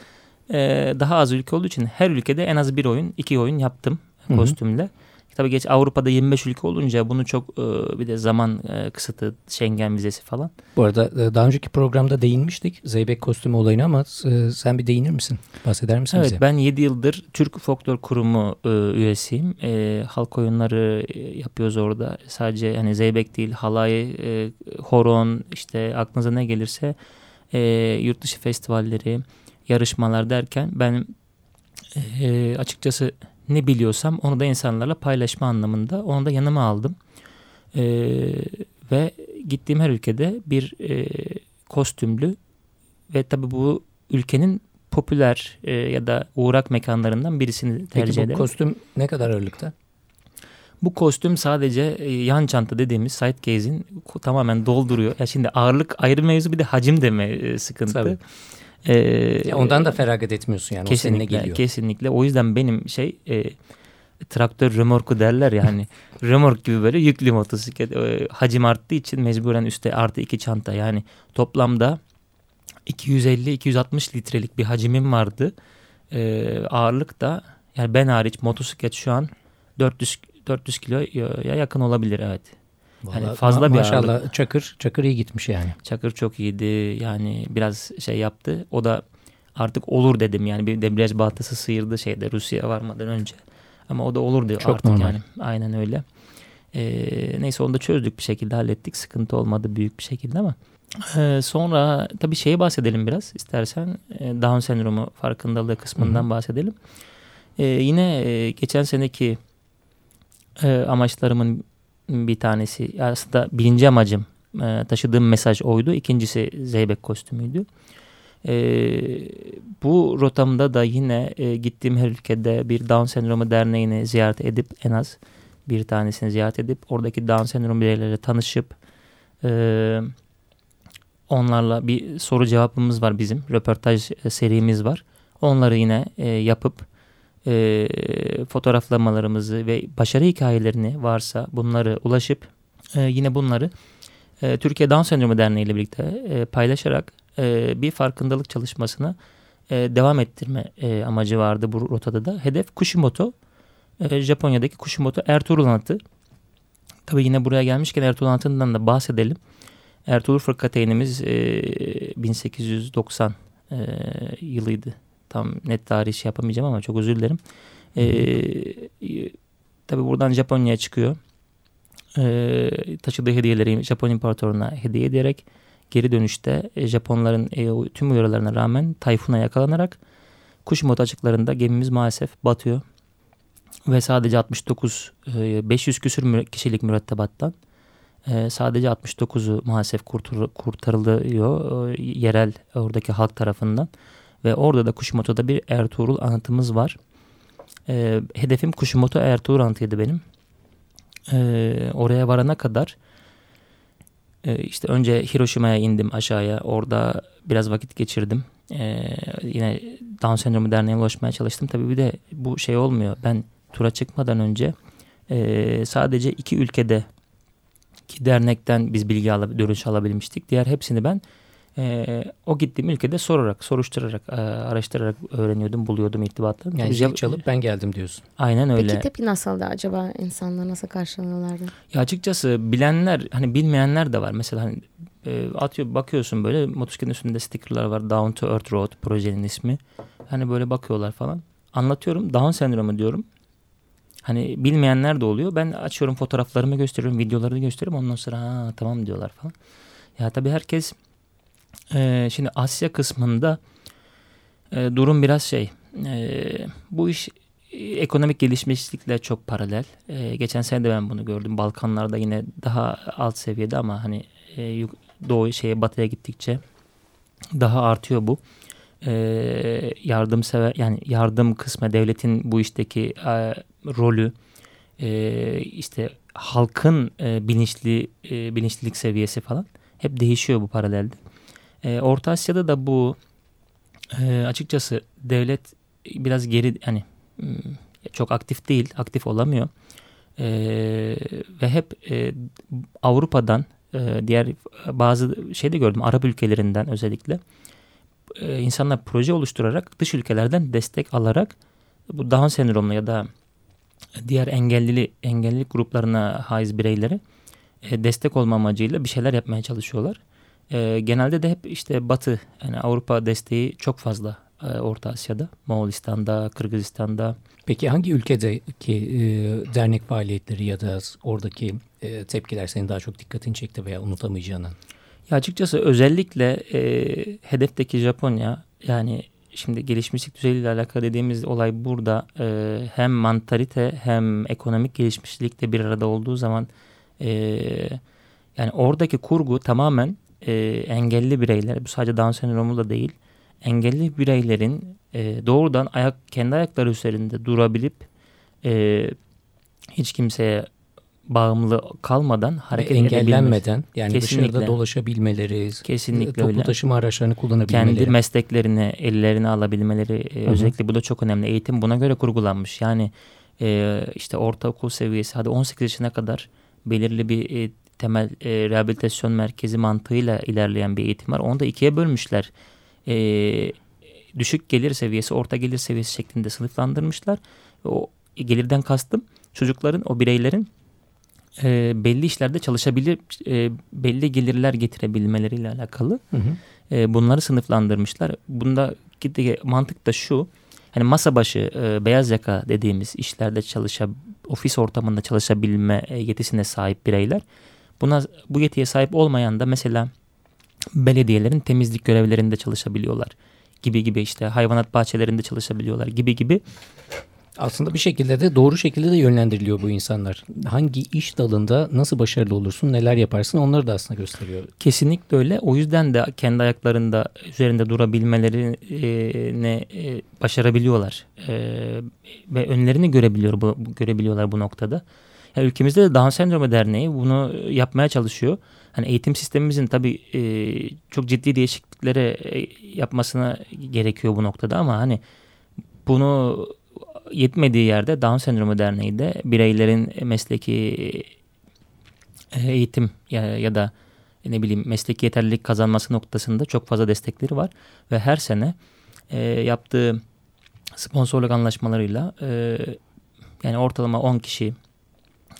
Ee, daha az ülke olduğu için her ülkede en az bir oyun, iki oyun yaptım Hı hı. Tabii geç Avrupa'da 25 ülke olunca bunu çok e, bir de zaman e, kısıtı, Schengen vizesi falan. Bu arada e, daha önceki programda değinmiştik zeybek kostümü olayına ama sen bir değinir misin? Bahseder misin Evet bize? ben 7 yıldır Türk Folklor Kurumu üyesiyim. Halk oyunları yapıyoruz orada. Sadece hani zeybek değil halay, horon işte aklınıza ne gelirse yurt dışı festivalleri, yarışmalar derken ben e, açıkçası ne biliyorsam onu da insanlarla paylaşma anlamında onu da yanıma aldım. E, ve gittiğim her ülkede bir e, kostümlü ve tabii bu ülkenin popüler e, ya da uğrak mekanlarından birisini tercih Peki bu ederim. kostüm ne kadar ağırlıkta? Bu kostüm sadece e, yan çanta dediğimiz side case'in tamamen dolduruyor. Ya şimdi ağırlık ayrı mevzu bir de hacim deme e, sıkıntı. Tabii. Ee, ondan da feragat etmiyorsun yani. o seninle kesinlikle geliyor. kesinlikle. O yüzden benim şey e, traktör römorku derler ya hani römork gibi böyle yüklü motosiklet e, hacim arttığı için mecburen üstte artı iki çanta yani toplamda 250-260 litrelik bir hacimim vardı. E, ağırlık da yani ben hariç motosiklet şu an 400 400 kiloya yakın olabilir evet. Vallahi Hani fazla ma- bir maşallah ağırlık. Çakır Çakır iyi gitmiş yani. Çakır çok iyiydi. Yani biraz şey yaptı. O da artık olur dedim. Yani bir debriyaj bahtası sıyırdı şeyde Rusya varmadan önce. Ama o da olur diyor Çok artık normal. yani. Aynen öyle. Ee, neyse onu da çözdük bir şekilde hallettik. Sıkıntı olmadı büyük bir şekilde ama. Ee, sonra tabii şeyi bahsedelim biraz istersen. Ee, Down sendromu farkındalığı kısmından Hı hı. bahsedelim. Ee, yine e, geçen seneki e, amaçlarımın bir tanesi aslında birinci amacım e, taşıdığım mesaj oydu. İkincisi Zeybek kostümüydü. E, bu rotamda da yine e, gittiğim her ülkede bir Down Sendromu Derneği'ni ziyaret edip en az bir tanesini ziyaret edip oradaki Down Sendromu bireyleriyle tanışıp e, onlarla bir soru cevabımız var bizim. Röportaj e, serimiz var. Onları yine e, yapıp e, fotoğraflamalarımızı ve başarı hikayelerini varsa bunları ulaşıp e, yine bunları e, Türkiye Down Sendromu Derneği ile birlikte e, paylaşarak e, bir farkındalık çalışmasına e, devam ettirme e, amacı vardı bu rotada da. Hedef Kushimoto, e, Japonya'daki Kushimoto Ertuğrul Anıtı. Tabii yine buraya gelmişken Ertuğrul Anıtı'ndan da bahsedelim. Ertuğrul Fırkateynimiz e, 1890 e, yılıydı. Tam net tarih şey yapamayacağım ama çok özür dilerim. E, e, tabii buradan Japonya'ya çıkıyor. E, taşıdığı hediyeleri Japon İmparatorluğu'na hediye ederek geri dönüşte e, Japonların e, tüm uyarılarına rağmen tayfuna yakalanarak Kushimoto açıklarında gemimiz maalesef batıyor. Ve sadece 69 e, 500 küsür mü- kişilik mürettebattan e, sadece 69'u maalesef kurtar, kurtarılıyor e, yerel oradaki halk tarafından. Ve orada da Kushimoto'da bir Ertuğrul anıtımız var. E, hedefim Kushimoto Ertuğrul anıtıydı benim. E, oraya varana kadar e, işte önce Hiroşima'ya indim aşağıya. Orada biraz vakit geçirdim. E, yine Down Sendromu Derneği'ne ulaşmaya çalıştım. Tabii bir de bu şey olmuyor. Ben tura çıkmadan önce e, sadece iki ülkede ki dernekten biz bilgi alıp dönüş alabilmiştik. Diğer hepsini ben e, o gittiğim ülkede sorarak, soruşturarak, e, araştırarak öğreniyordum, buluyordum irtibatlarını. Yani zil çalıp ben geldim diyorsun. Aynen öyle. Peki tepki nasıldı acaba? İnsanlar nasıl karşılanıyorlardı? Ya açıkçası bilenler hani bilmeyenler de var. Mesela hani e, atıyor bakıyorsun böyle motosikletin üstünde stickerlar var. Down to Earth Road projenin ismi. Hani böyle bakıyorlar falan. Anlatıyorum Down sendromu diyorum. Hani bilmeyenler de oluyor. Ben açıyorum fotoğraflarımı gösteriyorum, videolarını gösteriyorum. Ondan sonra ha, tamam diyorlar falan. Ya tabii herkes e, şimdi Asya kısmında e, durum biraz şey. E, bu iş e, ekonomik gelişmişlikle çok paralel. E, geçen sene de ben bunu gördüm. Balkanlarda yine daha alt seviyede ama hani e, doğu şeye batıya gittikçe daha artıyor bu. E, yardımsever yani yardım kısmı devletin bu işteki e, rolü e, işte halkın e, bilinçli e, bilinçlilik seviyesi falan hep değişiyor bu paralelde. E, Orta Asya'da da bu e, açıkçası devlet biraz geri yani hmm, çok aktif değil, aktif olamıyor. E, ve hep e, Avrupa'dan e, diğer bazı şey de gördüm Arap ülkelerinden özellikle e, insanlar proje oluşturarak dış ülkelerden destek alarak bu Down sendromlu ya da diğer engellili engellilik gruplarına haiz bireylere e, destek olma amacıyla bir şeyler yapmaya çalışıyorlar. E, genelde de hep işte Batı yani Avrupa desteği çok fazla e, Orta Asya'da, Moğolistan'da, Kırgızistan'da. Peki hangi ülkedeki e, dernek faaliyetleri ya da oradaki e, tepkiler senin daha çok dikkatini çekti veya unutamayacağını? Ya açıkçası özellikle e, hedefteki Japonya yani şimdi gelişmişlik düzeyiyle alakalı dediğimiz olay burada e, hem mantarite hem ekonomik gelişmişlik de bir arada olduğu zaman e, yani oradaki kurgu tamamen e, engelli bireyler bu sadece Down sendromu da değil engelli bireylerin e, doğrudan ayak kendi ayakları üzerinde durabilip e, hiç kimseye bağımlı kalmadan hareket engellenmeden yani Kesinlikle. dışarıda dolaşabilmeleri, Kesinlikle toplu öyle. taşıma araçlarını kullanabilmeleri. kendi mesleklerini ellerine alabilmeleri e, hı. özellikle bu da çok önemli. Eğitim buna göre kurgulanmış. Yani e, işte ortaokul seviyesi hadi 18 yaşına kadar belirli bir e, temel e, rehabilitasyon merkezi mantığıyla ilerleyen bir eğitim var. Onu da ikiye bölmüşler. E, düşük gelir seviyesi, orta gelir seviyesi şeklinde sınıflandırmışlar. O gelirden kastım çocukların, o bireylerin e, belli işlerde çalışabilir, e, belli gelirler getirebilmeleriyle alakalı. Hı hı. E, bunları sınıflandırmışlar. Bunda mantık da şu. Hani masa başı e, beyaz yaka dediğimiz işlerde çalışa ofis ortamında çalışabilme e, yetisine sahip bireyler. Buna bu yetiye sahip olmayan da mesela belediyelerin temizlik görevlerinde çalışabiliyorlar gibi gibi işte hayvanat bahçelerinde çalışabiliyorlar gibi gibi aslında bir şekilde de doğru şekilde de yönlendiriliyor bu insanlar. Hangi iş dalında nasıl başarılı olursun, neler yaparsın onları da aslında gösteriyor. Kesinlikle öyle. O yüzden de kendi ayaklarında üzerinde durabilmelerini e, başarabiliyorlar. Ve önlerini görebiliyor bu, görebiliyorlar bu noktada. Yani ülkemizde de Down Sendromu Derneği bunu yapmaya çalışıyor. Hani eğitim sistemimizin tabii e, çok ciddi değişikliklere e, yapmasına gerekiyor bu noktada ama hani bunu yetmediği yerde Down Sendromu Derneği de bireylerin mesleki e, eğitim ya, ya da ne bileyim mesleki yeterlilik kazanması noktasında çok fazla destekleri var ve her sene e, yaptığı sponsorluk anlaşmalarıyla e, yani ortalama 10 kişi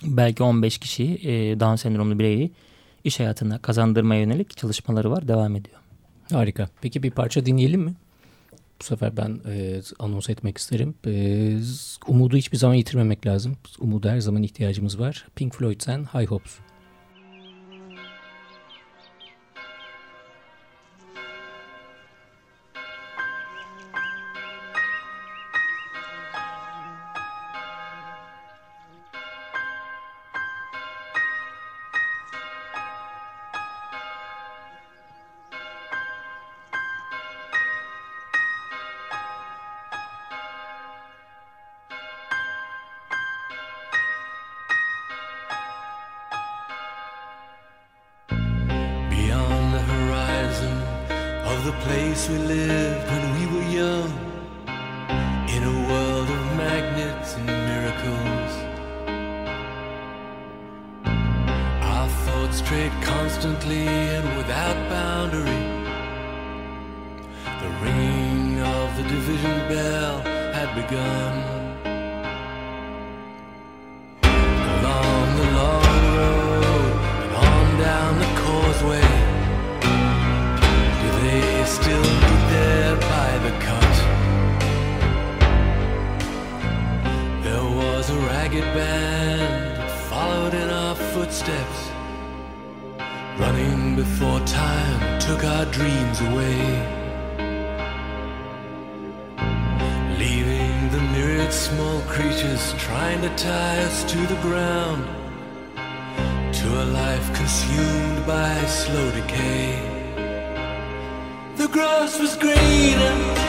belki 15 kişi e, Down sendromlu bireyi iş hayatına kazandırmaya yönelik çalışmaları var devam ediyor. Harika. Peki bir parça dinleyelim mi? bu sefer ben e, anons etmek isterim. E, umudu hiçbir zaman yitirmemek lazım. Umuda her zaman ihtiyacımız var. Pink Floyd'sen High Hopes. ragged band that followed in our footsteps, running before time took our dreams away. Leaving the myriad small creatures trying to tie us to the ground, to a life consumed by slow decay. The grass was greener.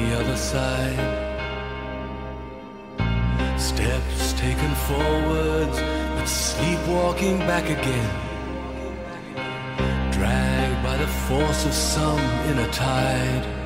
the other side. Steps taken forwards, but sleepwalking back again. Dragged by the force of some inner tide.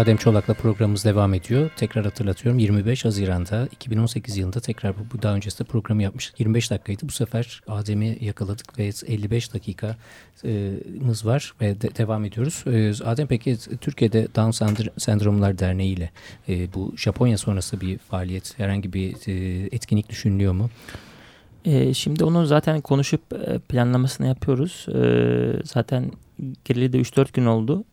Adem Çolak'la programımız devam ediyor. Tekrar hatırlatıyorum 25 Haziran'da 2018 yılında tekrar bu, bu daha öncesinde programı yapmıştık. 25 dakikaydı. Bu sefer Adem'i yakaladık ve 55 dakikamız var ve de, devam ediyoruz. Ee, Adem peki Türkiye'de Down Sendromlar Derneği ile e, bu Japonya sonrası bir faaliyet herhangi bir e, etkinlik düşünülüyor mu? E, şimdi onu zaten konuşup planlamasını yapıyoruz. Zaten geride 3-4 gün oldu.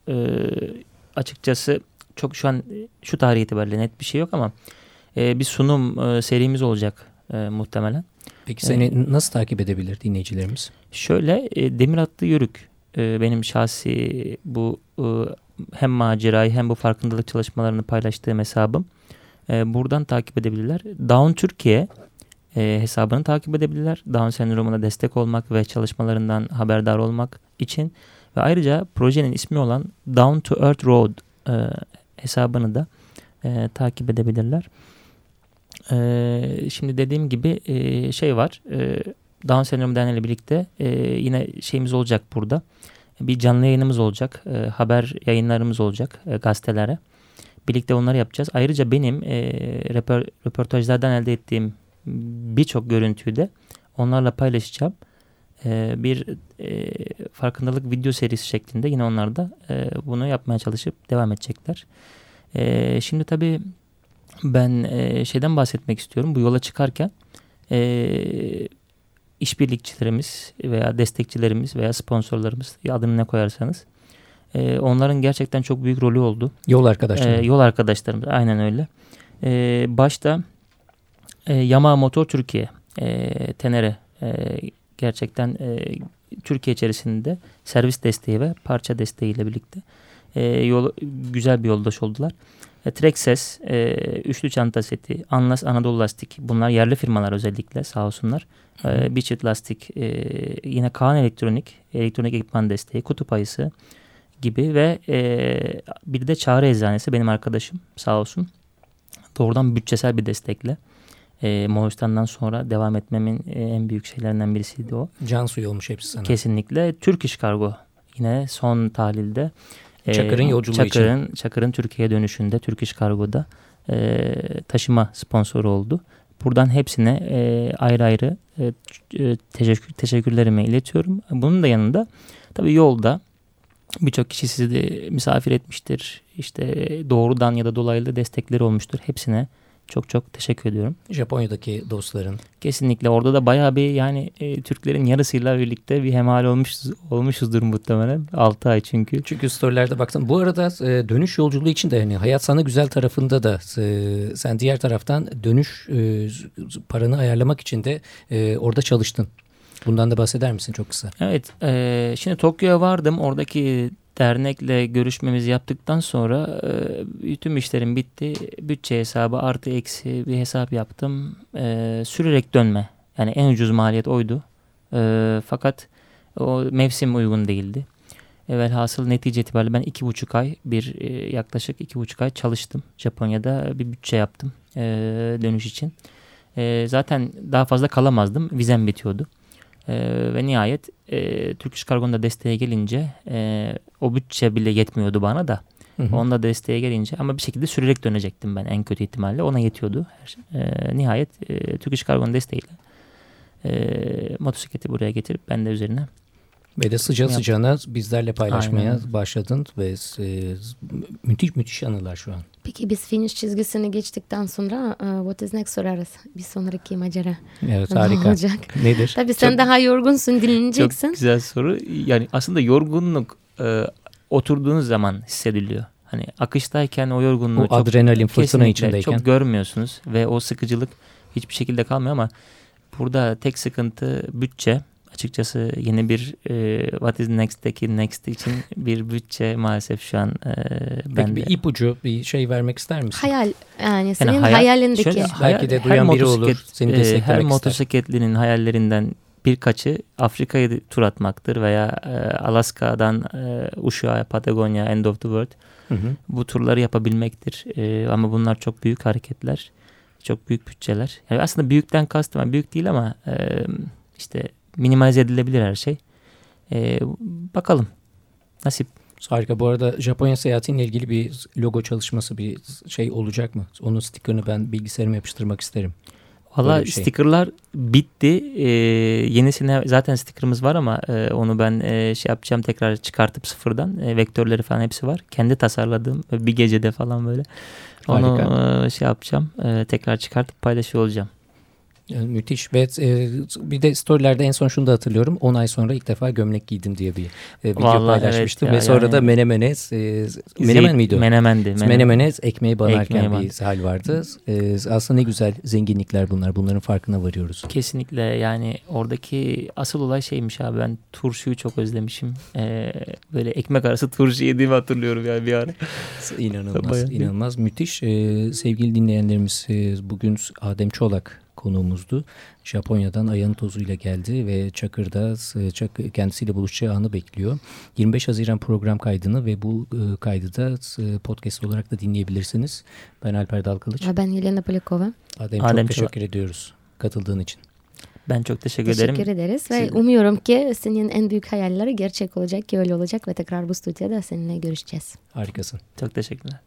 Açıkçası çok şu an şu tarih itibariyle net bir şey yok ama e, bir sunum e, serimiz olacak e, muhtemelen. Peki seni e, nasıl takip edebilir dinleyicilerimiz? Şöyle e, Demir Atlı Yörük e, benim şahsi bu e, hem macerayı hem bu farkındalık çalışmalarını paylaştığım hesabım. E, buradan takip edebilirler. Down Türkiye e, hesabını takip edebilirler. Down sendromuna destek olmak ve çalışmalarından haberdar olmak için ve ayrıca projenin ismi olan Down to Earth Road e, hesabını da e, takip edebilirler. E, şimdi dediğim gibi e, şey var. E, Down Sendromu Derneği ile birlikte e, yine şeyimiz olacak burada. Bir canlı yayınımız olacak. E, haber yayınlarımız olacak e, gazetelere. Birlikte onları yapacağız. Ayrıca benim e, röportajlardan elde ettiğim birçok görüntüyü de onlarla paylaşacağım. E, bir e, farkındalık video serisi şeklinde yine onlar da e, bunu yapmaya çalışıp devam edecekler. E, şimdi tabii ben e, şeyden bahsetmek istiyorum. Bu yola çıkarken e, işbirlikçilerimiz veya destekçilerimiz veya sponsorlarımız adını ne koyarsanız e, onların gerçekten çok büyük rolü oldu. Yol arkadaşlarımız. E, yol arkadaşlarımız aynen öyle. E, başta e, Yamaha Motor Türkiye e, Tenere e, gerçekten e, Türkiye içerisinde servis desteği ve parça desteğiyle birlikte e, yol, güzel bir yoldaş oldular. E, Traxxas, e, üçlü çanta seti, Anlas Anadolu Lastik. Bunlar yerli firmalar özellikle sağ olsunlar. E, çift lastik, e, yine Kaan Elektronik, elektronik ekipman desteği, kutup ayısı gibi ve e, bir de Çağrı Eczanesi benim arkadaşım sağ olsun. Doğrudan bütçesel bir destekle. E, Moğolistan'dan sonra devam etmemin e, en büyük şeylerinden birisiydi o. Can suyu olmuş hepsi sana. Kesinlikle. Türk İş Kargo yine son tahlilde. e, Çakır'ın yolculuğu Çakır'ın, için. Çakır'ın Türkiye'ye dönüşünde Türk İş Kargo'da e, taşıma sponsoru oldu. Buradan hepsine e, ayrı ayrı e, e, teşekkür, teşekkürlerimi iletiyorum. Bunun da yanında tabii yolda birçok kişi sizi de misafir etmiştir. İşte doğrudan ya da dolaylı destekleri olmuştur. Hepsine çok çok teşekkür ediyorum. Japonya'daki dostların. Kesinlikle orada da bayağı bir yani e, Türklerin yarısıyla birlikte bir hemhal olmuşuz, olmuşuzdur muhtemelen. 6 ay çünkü. Çünkü storylerde baktım. Bu arada e, dönüş yolculuğu için de hani hayat sana güzel tarafında da e, sen diğer taraftan dönüş e, paranı ayarlamak için de e, orada çalıştın. Bundan da bahseder misin çok kısa? Evet e, şimdi Tokyo'ya vardım. Oradaki dernekle görüşmemizi yaptıktan sonra e, tüm işlerim bitti. Bütçe hesabı artı eksi bir hesap yaptım. E, sürerek dönme. Yani en ucuz maliyet oydu. E, fakat o mevsim uygun değildi. Velhasıl netice itibariyle ben iki buçuk ay bir e, yaklaşık iki buçuk ay çalıştım. Japonya'da bir bütçe yaptım e, dönüş için. E, zaten daha fazla kalamazdım. Vizem bitiyordu. Ee, ve nihayet e, Türk İş Kargo'nun desteğe gelince e, o bütçe bile yetmiyordu bana da. Hı hı. Onun da desteğe gelince ama bir şekilde sürerek dönecektim ben en kötü ihtimalle. Ona yetiyordu. her şey. E, nihayet e, Türk İş Kargo'nun desteğiyle e, motosikleti buraya getirip ben de üzerine Ve de sıcağı Yaptım. sıcağına bizlerle paylaşmaya Aynen. başladın ve e, müthiş müthiş anılar şu an. Peki biz finish çizgisini geçtikten sonra e, what is next sorarız. Bir sonraki macera Evet ne harika. olacak? Nedir? Tabii sen Çok- daha yorgunsun dinleneceksin. Çok güzel soru. Yani aslında yorgunluk e, oturduğunuz zaman hissediliyor. Hani akıştayken o yorgunluğu O çok adrenalin fırtına içindeyken. çok görmüyorsunuz ve o sıkıcılık hiçbir şekilde kalmıyor ama burada tek sıkıntı bütçe. Açıkçası yeni bir e, What is Next'teki Next için bir bütçe maalesef şu an e, Peki ben bir ipucu bir şey vermek ister misin? Hayal yani senin hayal- hayalindeki. Şöyle, Belki de her duyan biri olur, seni e, Her ister. motosikletlinin hayallerinden birkaçı Afrika'yı tur atmaktır veya e, Alaska'dan e, Uşak'a, Patagonya, End of the World Hı hı. bu turları yapabilmektir. E, ama bunlar çok büyük hareketler, çok büyük bütçeler. Yani aslında büyükten kastım, yani büyük değil ama e, işte minimalize edilebilir her şey. E, bakalım, nasip. Harika. Bu arada Japonya seyahatinle ilgili bir logo çalışması bir şey olacak mı? Onun sticker'ını ben bilgisayarıma yapıştırmak isterim. Valla şey. stickerlar bitti. Ee, yenisine zaten stickerımız var ama e, onu ben e, şey yapacağım tekrar çıkartıp sıfırdan. E, vektörleri falan hepsi var. Kendi tasarladığım bir gecede falan böyle. Onu Harika. e, şey yapacağım. e, tekrar çıkartıp paylaşıyor olacağım. Yani müthiş ve e, bir de storylerde en son şunu da hatırlıyorum. 10 ay sonra ilk defa gömlek giydim diye bir e, video Vallahi paylaşmıştım. evet ya, ve sonra yani- da Menemen'e e, Menemen miydi o? Menemendi. Menemen. Menemen'e ekmeği banarken Ekmeği bir hal vardı. E, aslında ne güzel zenginlikler bunlar. Bunların farkına varıyoruz. Kesinlikle yani oradaki asıl olay şeymiş abi ben turşuyu çok özlemişim. Ee, böyle ekmek arası turşu yediğimi hatırlıyorum yani bir ara. İnanılmaz, Bayağı. inanılmaz. Müthiş. Ee, sevgili dinleyenlerimiz e, bugün Adem Çolak konuğumuzdu. Japonya'dan ayağın tozuyla geldi ve Çakır'da e, kendisiyle buluşacağı anı bekliyor. 25 Haziran program kaydını ve bu e, kaydı da e, podcast olarak da dinleyebilirsiniz. Ben Alper Dalkılıç. Ben Yelena Polikova. Adem, Adem çok teşekkür ediyoruz katıldığın için. Ben çok teşekkür, Teşekkür ederim. ederiz ve Siz- umuyorum ki senin en büyük hayalleri gerçek olacak ki öyle olacak ve tekrar bu stüdyoda seninle görüşeceğiz. Harikasın. Çok teşekkürler.